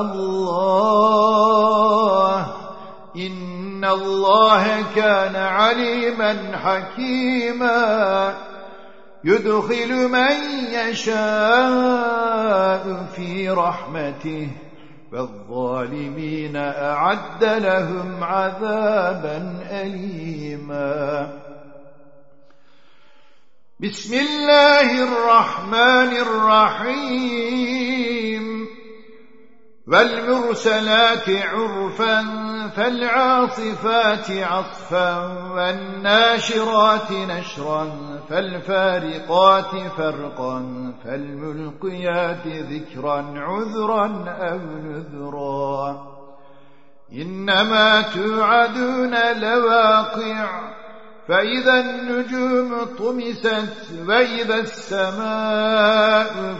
الله. إن الله كان عليما حكيما. يدخل من يشاء في رحمته فالظالمين أعد لهم عذابا أليما. بسم الله الرحمن الرحيم. والمرسلات عرفا فالعاصفات عصفا والناشرات نشرا فالفارقات فرقا فالملقيات ذكرا عذرا أو نذرا إنما توعدون لواقع فإذا النجوم طمست وإذا السماء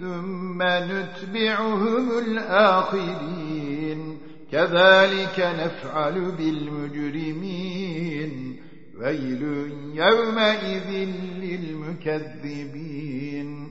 ثم نتبعهم الآخرين. كذلك نفعل بالمجرمين. ويل يومئذ للمكذبين.